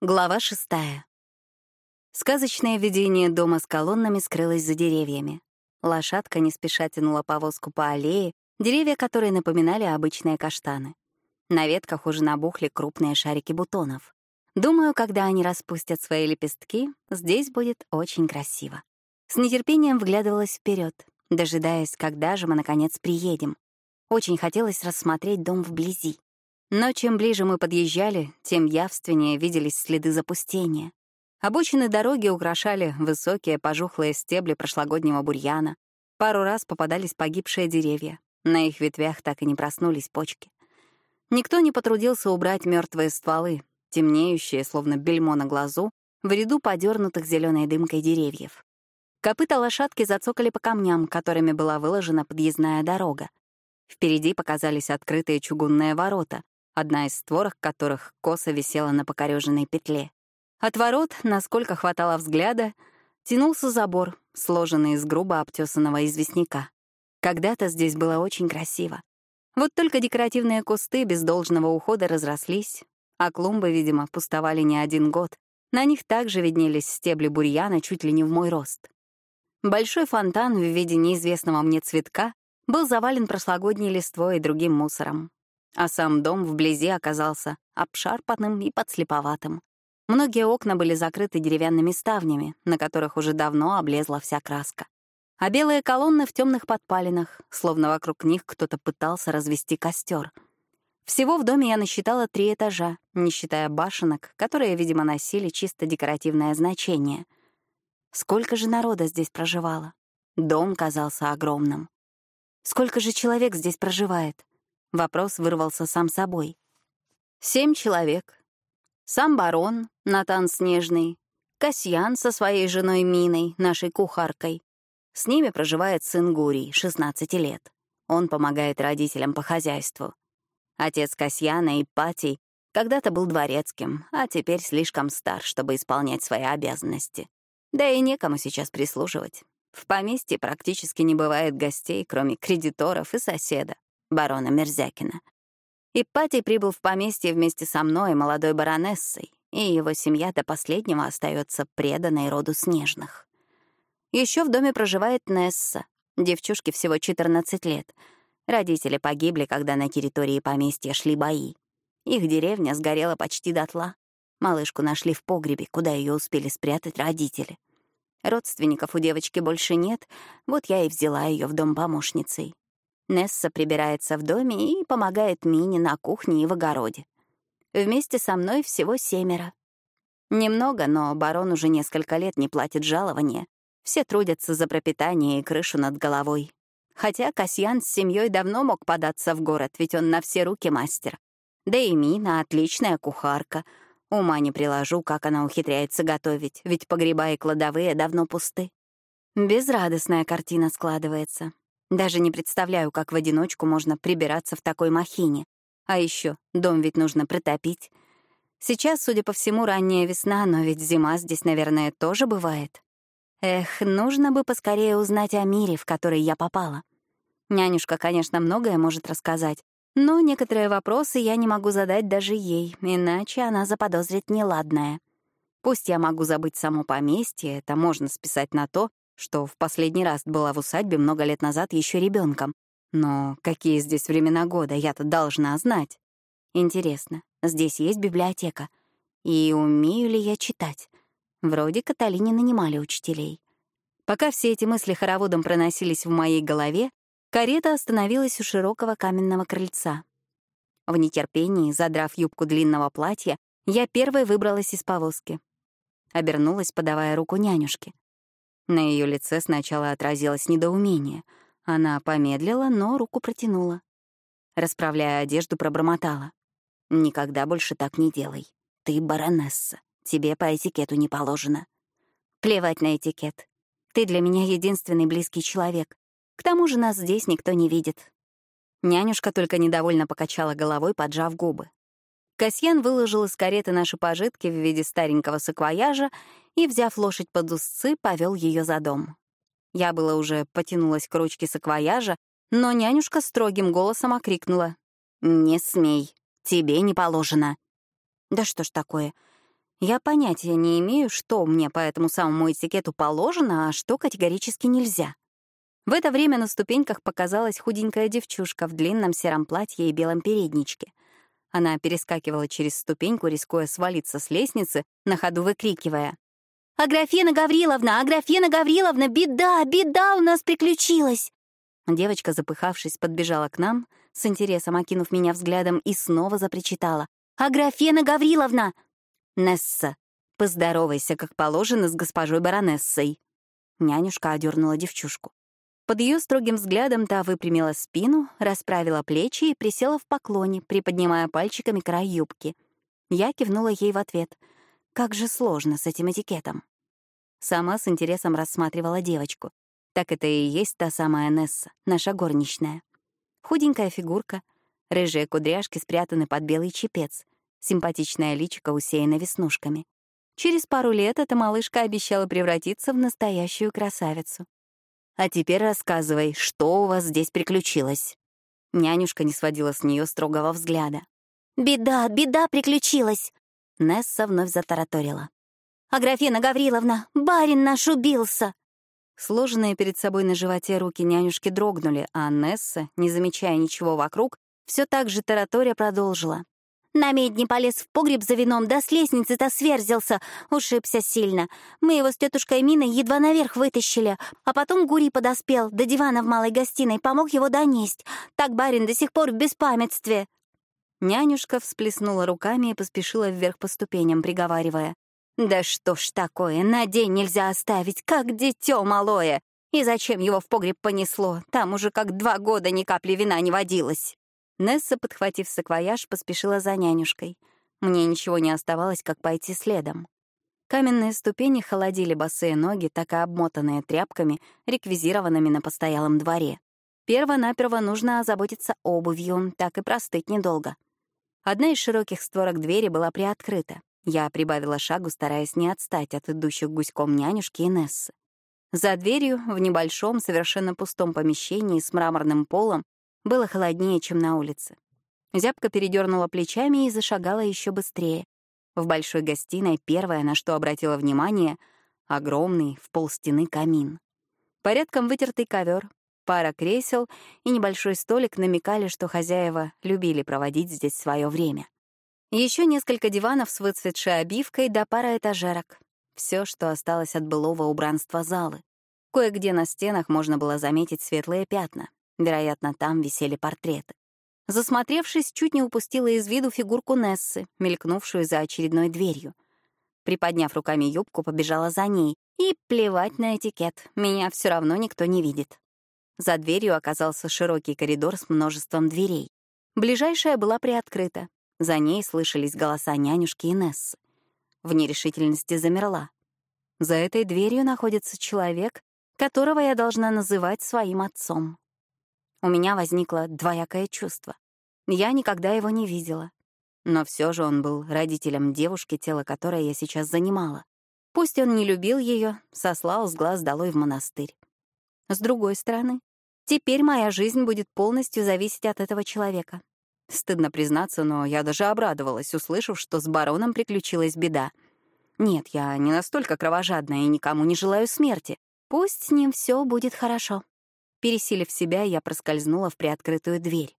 Глава шестая. Сказочное видение дома с колоннами скрылось за деревьями. Лошадка не спеша тянула повозку по аллее, деревья которые напоминали обычные каштаны. На ветках уже набухли крупные шарики бутонов. Думаю, когда они распустят свои лепестки, здесь будет очень красиво. С нетерпением вглядывалась вперед, дожидаясь, когда же мы, наконец, приедем. Очень хотелось рассмотреть дом вблизи. Но чем ближе мы подъезжали, тем явственнее виделись следы запустения. Обочины дороги украшали высокие пожухлые стебли прошлогоднего бурьяна. Пару раз попадались погибшие деревья. На их ветвях так и не проснулись почки. Никто не потрудился убрать мертвые стволы, темнеющие, словно бельмо на глазу, в ряду подернутых зеленой дымкой деревьев. Копыта лошадки зацокали по камням, которыми была выложена подъездная дорога. Впереди показались открытые чугунные ворота, одна из створок которых косо висела на покореженной петле. От ворот, насколько хватало взгляда, тянулся забор, сложенный из грубо обтесанного известняка. Когда-то здесь было очень красиво. Вот только декоративные кусты без должного ухода разрослись, а клумбы, видимо, пустовали не один год. На них также виднелись стебли бурьяна чуть ли не в мой рост. Большой фонтан в виде неизвестного мне цветка был завален прошлогодней листвой и другим мусором а сам дом вблизи оказался обшарпанным и подслеповатым. Многие окна были закрыты деревянными ставнями, на которых уже давно облезла вся краска. А белые колонны в темных подпалинах, словно вокруг них кто-то пытался развести костер. Всего в доме я насчитала три этажа, не считая башенок, которые, видимо, носили чисто декоративное значение. Сколько же народа здесь проживало? Дом казался огромным. Сколько же человек здесь проживает? Вопрос вырвался сам собой. Семь человек. Сам барон, Натан Снежный, Касьян со своей женой Миной, нашей кухаркой. С ними проживает сын Гурий, 16 лет. Он помогает родителям по хозяйству. Отец Касьяна, Ипатий, когда-то был дворецким, а теперь слишком стар, чтобы исполнять свои обязанности. Да и некому сейчас прислуживать. В поместье практически не бывает гостей, кроме кредиторов и соседа барона Мерзякина. Ипатий прибыл в поместье вместе со мной, молодой баронессой, и его семья до последнего остается преданной роду Снежных. Еще в доме проживает Несса, девчушке всего 14 лет. Родители погибли, когда на территории поместья шли бои. Их деревня сгорела почти дотла. Малышку нашли в погребе, куда ее успели спрятать родители. Родственников у девочки больше нет, вот я и взяла ее в дом помощницей. Несса прибирается в доме и помогает Мине на кухне и в огороде. Вместе со мной всего семеро. Немного, но барон уже несколько лет не платит жалования. Все трудятся за пропитание и крышу над головой. Хотя Касьян с семьей давно мог податься в город, ведь он на все руки мастер. Да и Мина — отличная кухарка. Ума не приложу, как она ухитряется готовить, ведь погреба и кладовые давно пусты. Безрадостная картина складывается. Даже не представляю, как в одиночку можно прибираться в такой махине. А еще дом ведь нужно протопить. Сейчас, судя по всему, ранняя весна, но ведь зима здесь, наверное, тоже бывает. Эх, нужно бы поскорее узнать о мире, в который я попала. Нянюшка, конечно, многое может рассказать, но некоторые вопросы я не могу задать даже ей, иначе она заподозрит неладное. Пусть я могу забыть само поместье, это можно списать на то, что в последний раз была в усадьбе много лет назад еще ребенком. Но какие здесь времена года, я-то должна знать. Интересно, здесь есть библиотека? И умею ли я читать? Вроде Каталине нанимали учителей. Пока все эти мысли хороводом проносились в моей голове, карета остановилась у широкого каменного крыльца. В нетерпении, задрав юбку длинного платья, я первой выбралась из повозки. Обернулась, подавая руку нянюшке. На ее лице сначала отразилось недоумение. Она помедлила, но руку протянула. Расправляя одежду, пробормотала. «Никогда больше так не делай. Ты баронесса. Тебе по этикету не положено». «Плевать на этикет. Ты для меня единственный близкий человек. К тому же нас здесь никто не видит». Нянюшка только недовольно покачала головой, поджав губы. Касьян выложил из кареты наши пожитки в виде старенького саквояжа и, взяв лошадь под узцы, повел ее за дом. Я было уже потянулась к ручке саквояжа, но нянюшка строгим голосом окрикнула. «Не смей, тебе не положено». «Да что ж такое? Я понятия не имею, что мне по этому самому этикету положено, а что категорически нельзя. В это время на ступеньках показалась худенькая девчушка в длинном сером платье и белом передничке. Она перескакивала через ступеньку, рискуя свалиться с лестницы, на ходу выкрикивая. «Аграфена Гавриловна! Аграфена Гавриловна! Беда! Беда у нас приключилась!» Девочка, запыхавшись, подбежала к нам, с интересом окинув меня взглядом, и снова запричитала. «Аграфена Гавриловна! «Несса, поздоровайся, как положено, с госпожой баронессой». Нянюшка одернула девчушку. Под ее строгим взглядом та выпрямила спину, расправила плечи и присела в поклоне, приподнимая пальчиками край юбки. Я кивнула ей в ответ. Как же сложно с этим этикетом. Сама с интересом рассматривала девочку. Так это и есть та самая Несса, наша горничная. Худенькая фигурка, рыжие кудряшки спрятаны под белый чепец — Симпатичная личико усеяна веснушками. Через пару лет эта малышка обещала превратиться в настоящую красавицу. «А теперь рассказывай, что у вас здесь приключилось?» Нянюшка не сводила с нее строгого взгляда. «Беда, беда приключилась!» Несса вновь затараторила. «Аграфена Гавриловна, барин наш убился!» Сложенные перед собой на животе руки нянюшки дрогнули, а Несса, не замечая ничего вокруг, все так же тараторя продолжила. На медне полез в погреб за вином, да с лестницы-то сверзился, ушибся сильно. Мы его с тетушкой Миной едва наверх вытащили, а потом Гури подоспел, до дивана в малой гостиной, помог его донесть. Так барин до сих пор в беспамятстве». Нянюшка всплеснула руками и поспешила вверх по ступеням, приговаривая. «Да что ж такое, на день нельзя оставить, как дитё малое! И зачем его в погреб понесло? Там уже как два года ни капли вина не водилось!» Несса, подхватив саквояж, поспешила за нянюшкой. Мне ничего не оставалось, как пойти следом. Каменные ступени холодили босые ноги, так и обмотанные тряпками, реквизированными на постоялом дворе. Перво-наперво нужно озаботиться обувью, так и простыть недолго. Одна из широких створок двери была приоткрыта. Я прибавила шагу, стараясь не отстать от идущих гуськом нянюшки и Нессы. За дверью, в небольшом, совершенно пустом помещении с мраморным полом, было холоднее, чем на улице. Зябка передернула плечами и зашагала еще быстрее. В большой гостиной первое, на что обратила внимание — огромный в полстены камин. Порядком вытертый ковер, пара кресел и небольшой столик намекали, что хозяева любили проводить здесь свое время. Еще несколько диванов с выцветшей обивкой да пара этажерок. Все, что осталось от былого убранства залы. Кое-где на стенах можно было заметить светлые пятна. Вероятно, там висели портреты. Засмотревшись, чуть не упустила из виду фигурку Нессы, мелькнувшую за очередной дверью. Приподняв руками юбку, побежала за ней. И плевать на этикет, меня все равно никто не видит. За дверью оказался широкий коридор с множеством дверей. Ближайшая была приоткрыта. За ней слышались голоса нянюшки и Нессы. В нерешительности замерла. За этой дверью находится человек, которого я должна называть своим отцом. У меня возникло двоякое чувство. Я никогда его не видела. Но все же он был родителем девушки, тело которой я сейчас занимала. Пусть он не любил ее, сослал с глаз долой в монастырь. С другой стороны, теперь моя жизнь будет полностью зависеть от этого человека. Стыдно признаться, но я даже обрадовалась, услышав, что с бароном приключилась беда. Нет, я не настолько кровожадная и никому не желаю смерти. Пусть с ним все будет хорошо. Пересилив себя, я проскользнула в приоткрытую дверь.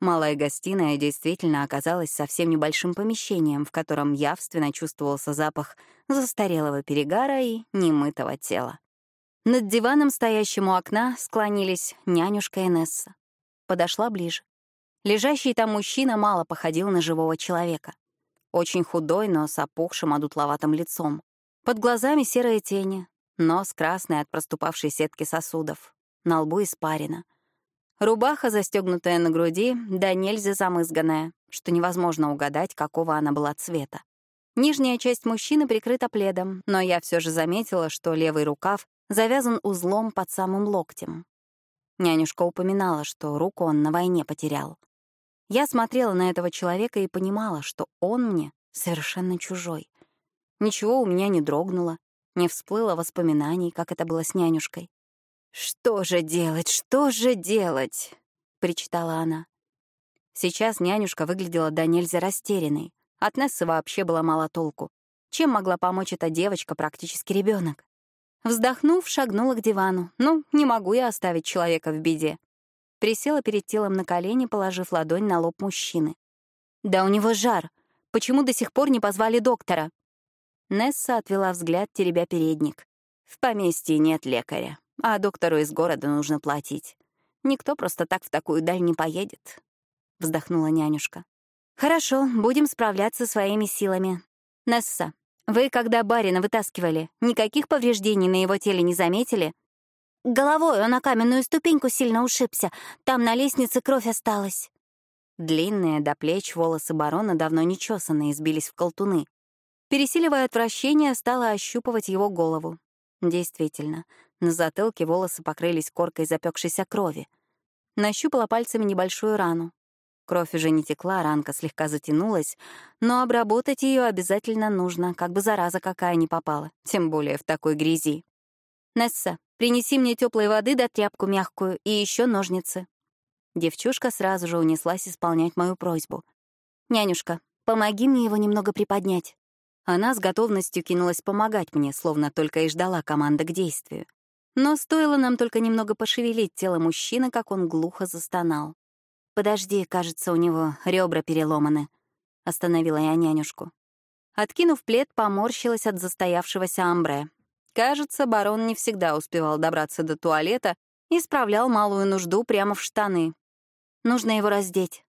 Малая гостиная действительно оказалась совсем небольшим помещением, в котором явственно чувствовался запах застарелого перегара и немытого тела. Над диваном, стоящим у окна, склонились нянюшка и Несса. Подошла ближе. Лежащий там мужчина мало походил на живого человека. Очень худой, но с опухшим одутловатым лицом. Под глазами серые тени, нос красный от проступавшей сетки сосудов, на лбу испарина. Рубаха, застегнутая на груди, да нельзя замызганная, что невозможно угадать, какого она была цвета. Нижняя часть мужчины прикрыта пледом, но я все же заметила, что левый рукав завязан узлом под самым локтем. Нянюшка упоминала, что руку он на войне потерял. Я смотрела на этого человека и понимала, что он мне совершенно чужой. Ничего у меня не дрогнуло, не всплыло воспоминаний, как это было с нянюшкой. «Что же делать, что же делать?» — причитала она. Сейчас нянюшка выглядела до нельзя растерянной. От Нессы вообще было мало толку. Чем могла помочь эта девочка, практически ребенок? Вздохнув, шагнула к дивану. Ну, не могу я оставить человека в беде. Присела перед телом на колени, положив ладонь на лоб мужчины. «Да у него жар. Почему до сих пор не позвали доктора?» Несса отвела взгляд, теребя передник. «В поместье нет лекаря, а доктору из города нужно платить. Никто просто так в такую даль не поедет», — вздохнула нянюшка. «Хорошо, будем справляться своими силами. Несса, вы, когда барина вытаскивали, никаких повреждений на его теле не заметили?» Головой он на каменную ступеньку сильно ушибся. Там на лестнице кровь осталась. Длинные до плеч волосы барона давно не чесанные, сбились в колтуны. Пересиливая отвращение, стала ощупывать его голову. Действительно, на затылке волосы покрылись коркой запекшейся крови. Нащупала пальцами небольшую рану. Кровь уже не текла, ранка слегка затянулась, но обработать ее обязательно нужно, как бы зараза какая ни попала, тем более в такой грязи. «Несса, принеси мне теплой воды да тряпку мягкую и еще ножницы». Девчушка сразу же унеслась исполнять мою просьбу. «Нянюшка, помоги мне его немного приподнять». Она с готовностью кинулась помогать мне, словно только и ждала команды к действию. Но стоило нам только немного пошевелить тело мужчины, как он глухо застонал. «Подожди, кажется, у него ребра переломаны», — остановила я нянюшку. Откинув плед, поморщилась от застоявшегося амбре. Кажется, барон не всегда успевал добраться до туалета и справлял малую нужду прямо в штаны. Нужно его раздеть.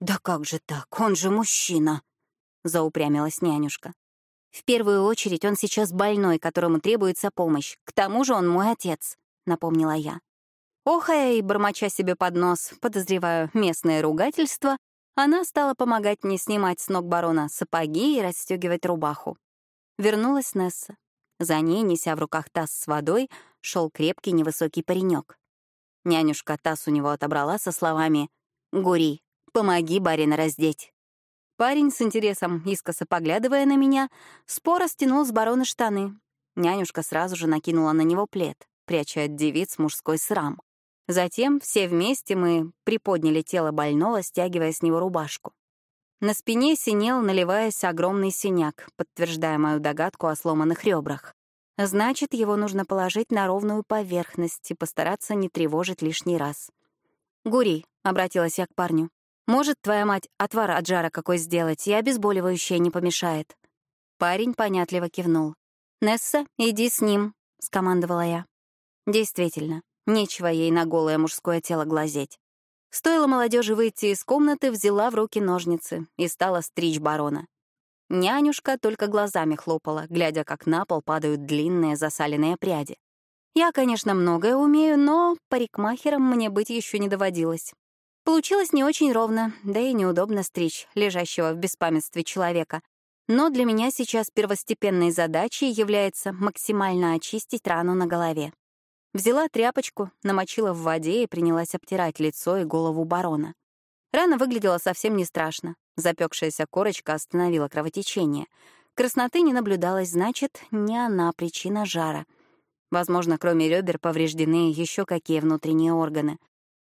«Да как же так? Он же мужчина!» — заупрямилась нянюшка. «В первую очередь он сейчас больной, которому требуется помощь. К тому же он мой отец», — напомнила я. Охая и бормоча себе под нос, подозреваю местное ругательство, она стала помогать мне снимать с ног барона сапоги и расстегивать рубаху. Вернулась Несса. За ней, неся в руках таз с водой, шел крепкий невысокий паренек. Нянюшка таз у него отобрала со словами «Гури, помоги барина раздеть». Парень с интересом, искоса поглядывая на меня, споро стянул с барона штаны. Нянюшка сразу же накинула на него плед, пряча от девиц мужской срам. Затем все вместе мы приподняли тело больного, стягивая с него рубашку. На спине синел, наливаясь огромный синяк, подтверждая мою догадку о сломанных ребрах. Значит, его нужно положить на ровную поверхность и постараться не тревожить лишний раз. «Гури», — обратилась я к парню, — «может, твоя мать отвар от жара какой сделать, и обезболивающее не помешает?» Парень понятливо кивнул. «Несса, иди с ним», — скомандовала я. Действительно, нечего ей на голое мужское тело глазеть. Стоило молодежи выйти из комнаты, взяла в руки ножницы и стала стричь барона. Нянюшка только глазами хлопала, глядя, как на пол падают длинные засаленные пряди. Я, конечно, многое умею, но парикмахером мне быть еще не доводилось. Получилось не очень ровно, да и неудобно стричь лежащего в беспамятстве человека. Но для меня сейчас первостепенной задачей является максимально очистить рану на голове. Взяла тряпочку, намочила в воде и принялась обтирать лицо и голову барона. Рана выглядела совсем не страшно. Запекшаяся корочка остановила кровотечение. Красноты не наблюдалось, значит, не она причина жара. Возможно, кроме ребер повреждены еще какие внутренние органы.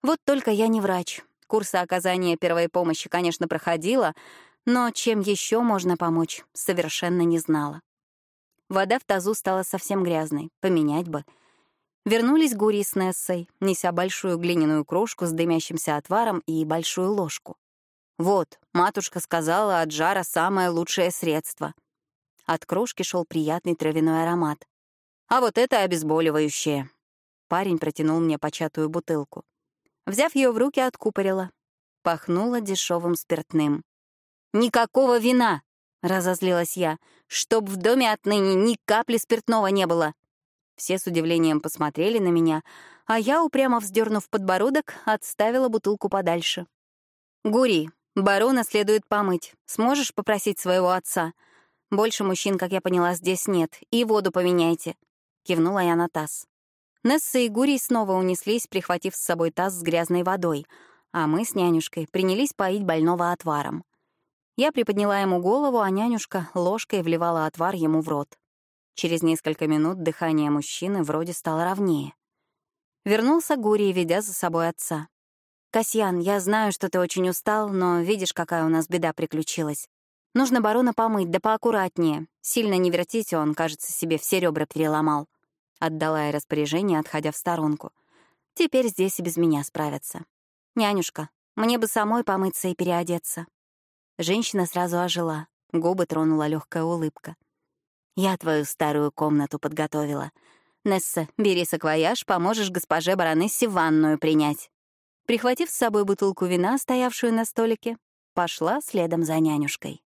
Вот только я не врач. Курсы оказания первой помощи, конечно, проходила, но чем еще можно помочь, совершенно не знала. Вода в тазу стала совсем грязной, поменять бы — Вернулись Гури с Нессой, неся большую глиняную кружку с дымящимся отваром и большую ложку. «Вот, матушка сказала, от жара самое лучшее средство». От кружки шел приятный травяной аромат. «А вот это обезболивающее». Парень протянул мне початую бутылку. Взяв ее в руки, откупорила. Пахнуло дешевым спиртным. «Никакого вина!» — разозлилась я. «Чтоб в доме отныне ни капли спиртного не было!» Все с удивлением посмотрели на меня, а я, упрямо вздернув подбородок, отставила бутылку подальше. «Гури, барона следует помыть. Сможешь попросить своего отца? Больше мужчин, как я поняла, здесь нет. И воду поменяйте», — кивнула я на таз. Несса и Гурий снова унеслись, прихватив с собой таз с грязной водой, а мы с нянюшкой принялись поить больного отваром. Я приподняла ему голову, а нянюшка ложкой вливала отвар ему в рот. Через несколько минут дыхание мужчины вроде стало ровнее. Вернулся Гурий, ведя за собой отца. «Касьян, я знаю, что ты очень устал, но видишь, какая у нас беда приключилась. Нужно барона помыть, да поаккуратнее. Сильно не вертите, он, кажется, себе все ребра переломал. Отдала я распоряжение, отходя в сторонку. Теперь здесь и без меня справятся. Нянюшка, мне бы самой помыться и переодеться. Женщина сразу ожила, губы тронула легкая улыбка. Я твою старую комнату подготовила. Несса, бери саквояж, поможешь госпоже баронессе ванную принять. Прихватив с собой бутылку вина, стоявшую на столике, пошла следом за нянюшкой.